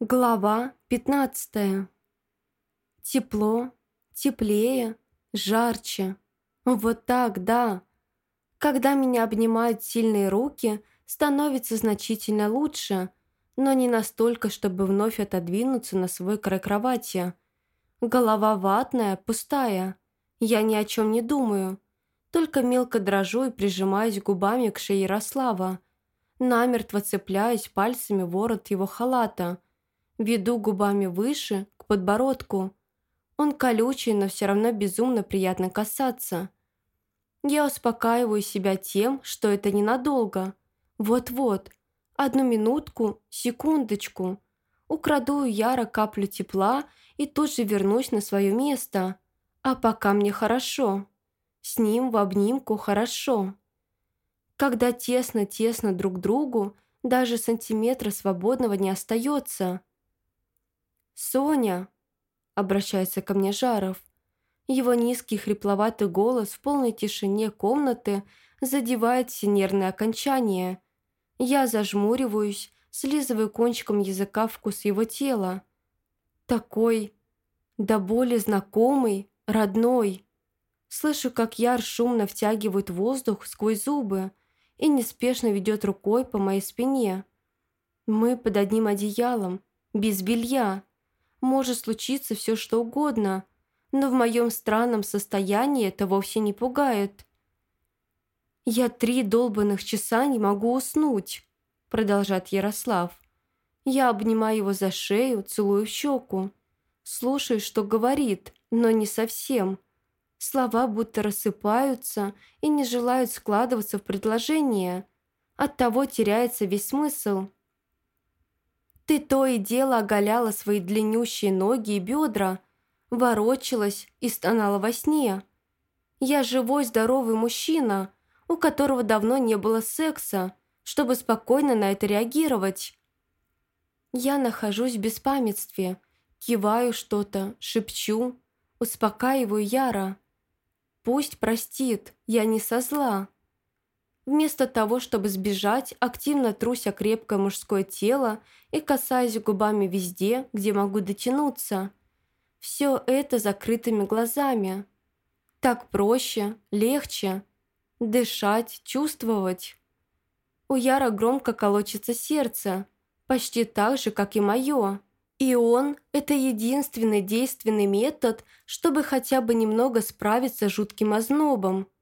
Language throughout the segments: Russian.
Глава 15. Тепло, теплее, жарче. Вот так, да. Когда меня обнимают сильные руки, становится значительно лучше, но не настолько, чтобы вновь отодвинуться на свой край кровати. Голова ватная, пустая. Я ни о чем не думаю. Только мелко дрожу и прижимаюсь губами к шее Ярослава. Намертво цепляюсь пальцами ворот его халата – Веду губами выше, к подбородку. Он колючий, но все равно безумно приятно касаться. Я успокаиваю себя тем, что это ненадолго. Вот-вот, одну минутку, секундочку. Украду у Яра каплю тепла и тут же вернусь на свое место. А пока мне хорошо. С ним в обнимку хорошо. Когда тесно-тесно друг другу, даже сантиметра свободного не остается. «Соня!» – обращается ко мне Жаров. Его низкий хрипловатый голос в полной тишине комнаты задевает все нервные окончания. Я зажмуриваюсь, слизываю кончиком языка вкус его тела. Такой, да более знакомый, родной. Слышу, как Яр шумно втягивает воздух сквозь зубы и неспешно ведет рукой по моей спине. Мы под одним одеялом, без белья. Может случиться все что угодно, но в моем странном состоянии это вовсе не пугает. «Я три долбанных часа не могу уснуть», – продолжает Ярослав. Я обнимаю его за шею, целую в щеку. Слушаю, что говорит, но не совсем. Слова будто рассыпаются и не желают складываться в предложение. Оттого теряется весь смысл. Ты то и дело оголяла свои длиннющие ноги и бедра, ворочалась и стонала во сне. Я живой, здоровый мужчина, у которого давно не было секса, чтобы спокойно на это реагировать. Я нахожусь в беспамятстве, киваю что-то, шепчу, успокаиваю Яра. Пусть простит, я не со зла. Вместо того, чтобы сбежать, активно труся крепкое мужское тело и касаясь губами везде, где могу дотянуться. Все это закрытыми глазами. Так проще, легче. Дышать, чувствовать. У Яра громко колочется сердце, почти так же, как и мое. И он – это единственный действенный метод, чтобы хотя бы немного справиться с жутким ознобом –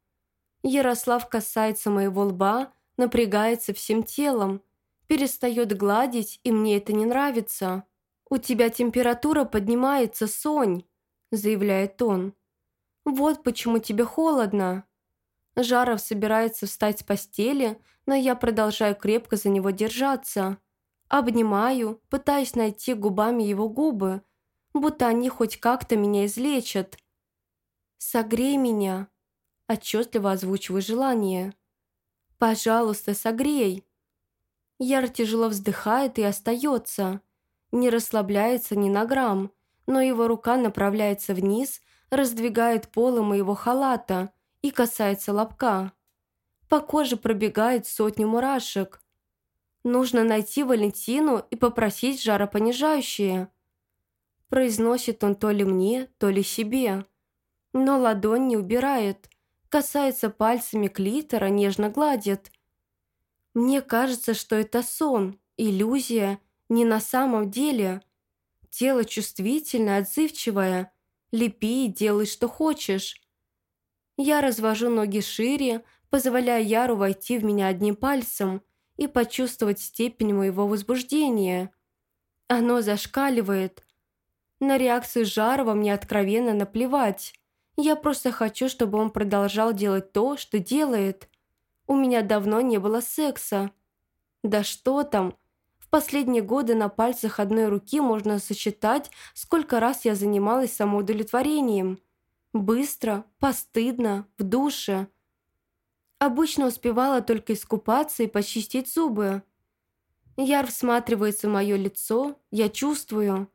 Ярослав касается моего лба, напрягается всем телом, перестает гладить, и мне это не нравится. «У тебя температура поднимается, Сонь», – заявляет он. «Вот почему тебе холодно». Жаров собирается встать с постели, но я продолжаю крепко за него держаться. Обнимаю, пытаюсь найти губами его губы, будто они хоть как-то меня излечат. «Согрей меня», Отчетливо озвучиваю желание. «Пожалуйста, согрей!» Яр тяжело вздыхает и остается. Не расслабляется ни на грамм, но его рука направляется вниз, раздвигает полы моего халата и касается лобка. По коже пробегает сотни мурашек. Нужно найти Валентину и попросить жаропонижающее. Произносит он то ли мне, то ли себе. Но ладонь не убирает – касается пальцами клитора, нежно гладит. Мне кажется, что это сон, иллюзия, не на самом деле. Тело чувствительное, отзывчивое. Лепи и делай, что хочешь. Я развожу ноги шире, позволяя Яру войти в меня одним пальцем и почувствовать степень моего возбуждения. Оно зашкаливает. На реакцию Жарова мне откровенно наплевать. Я просто хочу, чтобы он продолжал делать то, что делает. У меня давно не было секса. Да что там? В последние годы на пальцах одной руки можно сосчитать, сколько раз я занималась самоудовлетворением. Быстро, постыдно, в душе. Обычно успевала только искупаться и почистить зубы. Яр всматривается в мое лицо, я чувствую.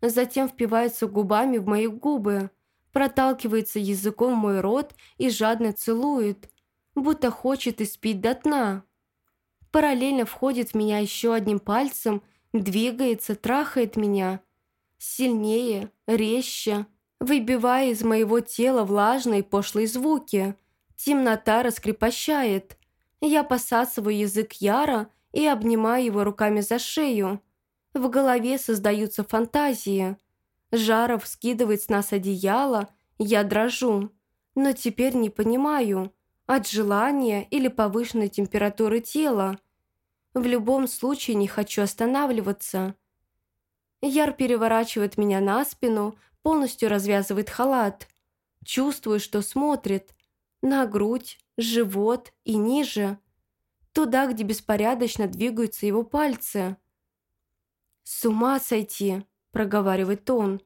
Затем впивается губами в мои губы проталкивается языком мой рот и жадно целует, будто хочет испить до дна. Параллельно входит в меня еще одним пальцем, Двигается, трахает меня. Сильнее, резче, выбивая из моего тела влажные пошлые звуки. Темнота раскрепощает. Я посасываю язык Яра и обнимаю его руками за шею. В голове создаются фантазии. Жаров скидывает с нас одеяло, я дрожу. Но теперь не понимаю, от желания или повышенной температуры тела. В любом случае не хочу останавливаться. Яр переворачивает меня на спину, полностью развязывает халат. Чувствую, что смотрит. На грудь, живот и ниже. Туда, где беспорядочно двигаются его пальцы. «С ума сойти!» – проговаривает он.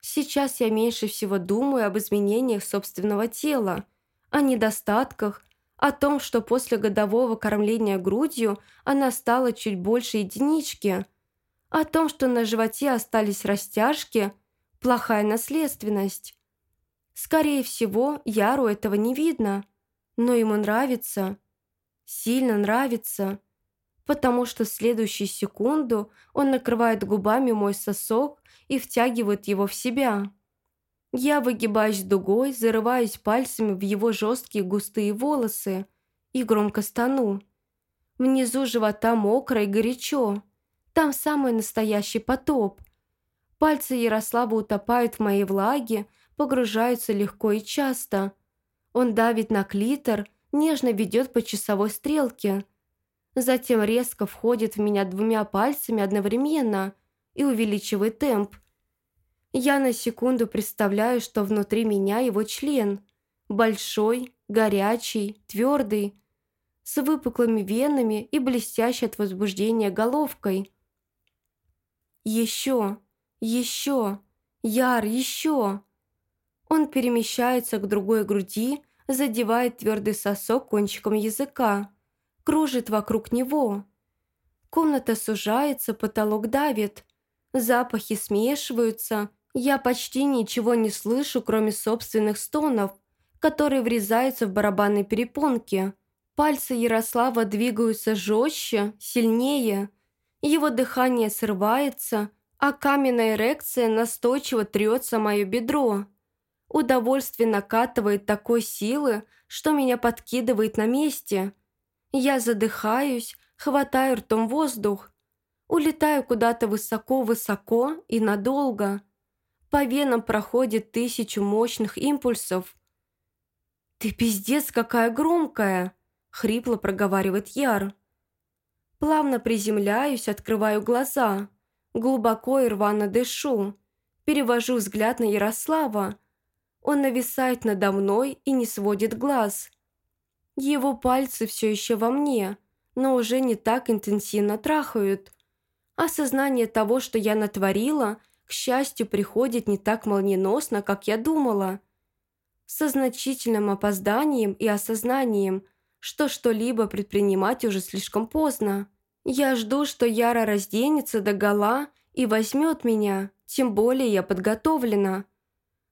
«Сейчас я меньше всего думаю об изменениях собственного тела, о недостатках, о том, что после годового кормления грудью она стала чуть больше единички, о том, что на животе остались растяжки, плохая наследственность. Скорее всего, Яру этого не видно, но ему нравится, сильно нравится потому что в следующую секунду он накрывает губами мой сосок и втягивает его в себя. Я выгибаюсь дугой, зарываюсь пальцами в его жесткие густые волосы и громко стану. Внизу живота мокро и горячо. Там самый настоящий потоп. Пальцы Ярослава утопают в моей влаге, погружаются легко и часто. Он давит на клитор, нежно ведет по часовой стрелке – затем резко входит в меня двумя пальцами одновременно и увеличивает темп. Я на секунду представляю, что внутри меня его член. Большой, горячий, твердый, с выпуклыми венами и блестящей от возбуждения головкой. Еще, еще, яр, еще. Он перемещается к другой груди, задевает твердый сосок кончиком языка кружит вокруг него. Комната сужается, потолок давит. Запахи смешиваются. Я почти ничего не слышу, кроме собственных стонов, которые врезаются в барабанные перепонки. Пальцы Ярослава двигаются жестче, сильнее. Его дыхание срывается, а каменная эрекция настойчиво трется мое бедро. Удовольствие накатывает такой силы, что меня подкидывает на месте – я задыхаюсь, хватаю ртом воздух, улетаю куда-то высоко-высоко и надолго. По венам проходит тысячу мощных импульсов. «Ты пиздец какая громкая!» — хрипло проговаривает Яр. Плавно приземляюсь, открываю глаза. Глубоко и рвано дышу. Перевожу взгляд на Ярослава. Он нависает надо мной и не сводит глаз. Его пальцы все еще во мне, но уже не так интенсивно трахают. Осознание того, что я натворила, к счастью, приходит не так молниеносно, как я думала. Со значительным опозданием и осознанием, что что-либо предпринимать уже слишком поздно. Я жду, что Яра разденется до гола и возьмет меня, тем более я подготовлена.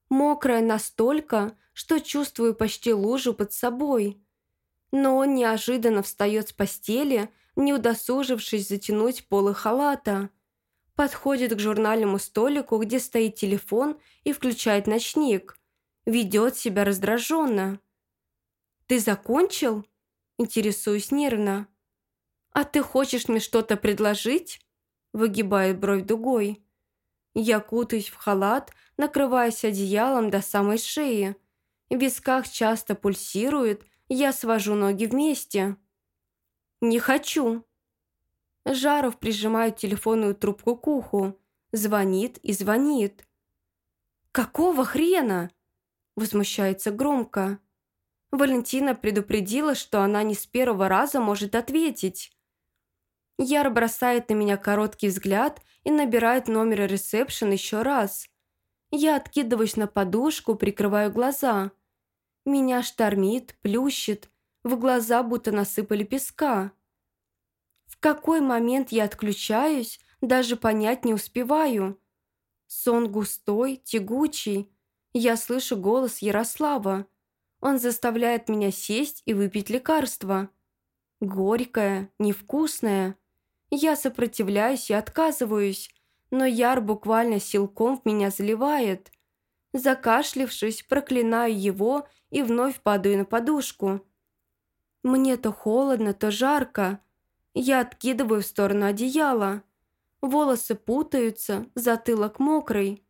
Мокрая настолько, что чувствую почти лужу под собой но он неожиданно встает с постели, не удосужившись затянуть полы халата. Подходит к журнальному столику, где стоит телефон, и включает ночник. Ведет себя раздраженно. «Ты закончил?» Интересуюсь нервно. «А ты хочешь мне что-то предложить?» Выгибает бровь дугой. Я кутаюсь в халат, накрываясь одеялом до самой шеи. В висках часто пульсирует, я свожу ноги вместе. «Не хочу». Жаров прижимает телефонную трубку к уху. Звонит и звонит. «Какого хрена?» Возмущается громко. Валентина предупредила, что она не с первого раза может ответить. Яр бросает на меня короткий взгляд и набирает номер ресепшн еще раз. Я откидываюсь на подушку, прикрываю глаза – меня штормит, плющит, в глаза будто насыпали песка. В какой момент я отключаюсь, даже понять не успеваю. Сон густой, тягучий. Я слышу голос Ярослава. Он заставляет меня сесть и выпить лекарство. Горькое, невкусное. Я сопротивляюсь и отказываюсь, но Яр буквально силком в меня заливает. Закашлившись, проклинаю его и вновь падаю на подушку. Мне то холодно, то жарко. Я откидываю в сторону одеяла. Волосы путаются, затылок мокрый.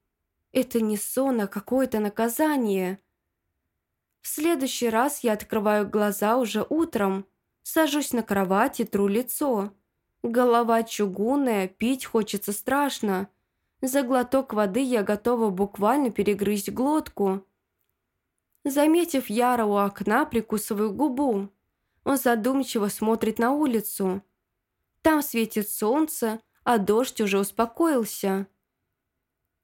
Это не сон, а какое-то наказание. В следующий раз я открываю глаза уже утром, сажусь на кровать и тру лицо. Голова чугунная, пить хочется страшно. За глоток воды я готова буквально перегрызть глотку. Заметив Яра у окна, прикусываю губу. Он задумчиво смотрит на улицу. Там светит солнце, а дождь уже успокоился.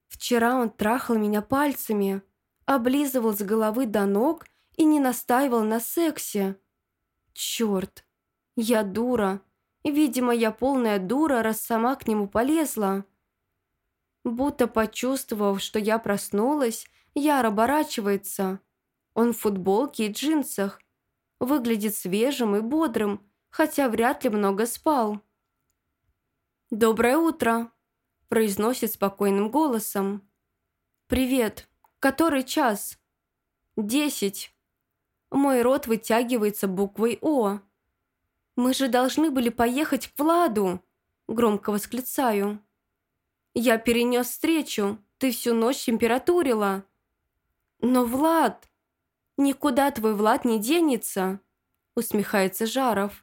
Вчера он трахал меня пальцами, облизывал с головы до ног и не настаивал на сексе. Черт, я дура. Видимо, я полная дура, раз сама к нему полезла. Будто почувствовав, что я проснулась, Яр оборачивается. Он в футболке и джинсах. Выглядит свежим и бодрым, хотя вряд ли много спал. «Доброе утро», – произносит спокойным голосом. «Привет. Который час?» «Десять». Мой рот вытягивается буквой «О». «Мы же должны были поехать к Владу», – громко восклицаю. «Я перенес встречу, ты всю ночь температурила». «Но Влад...» «Никуда твой Влад не денется», – усмехается Жаров.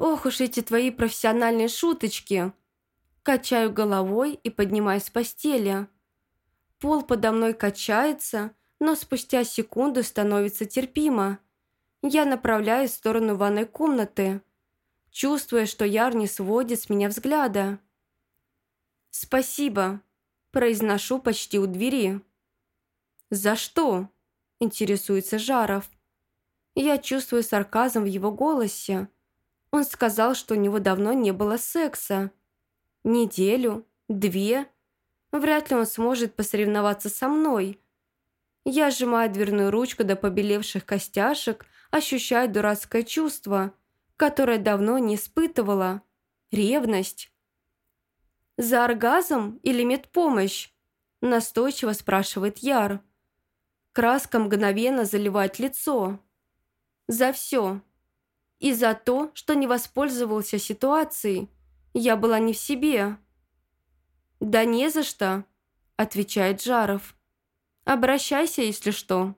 Ох уж эти твои профессиональные шуточки. Качаю головой и поднимаюсь с постели. Пол подо мной качается, но спустя секунду становится терпимо. Я направляюсь в сторону ванной комнаты, чувствуя, что Яр не сводит с меня взгляда. «Спасибо», – произношу почти у двери. «За что?» – интересуется Жаров. Я чувствую сарказм в его голосе. Он сказал, что у него давно не было секса. Неделю, две. Вряд ли он сможет посоревноваться со мной. Я сжимаю дверную ручку до побелевших костяшек, ощущая дурацкое чувство, которое давно не испытывала. Ревность. «За оргазм или медпомощь?» Настойчиво спрашивает Яр. Краска мгновенно заливает лицо. «За все», и за то, что не воспользовался ситуацией. Я была не в себе». «Да не за что», – отвечает Жаров. «Обращайся, если что».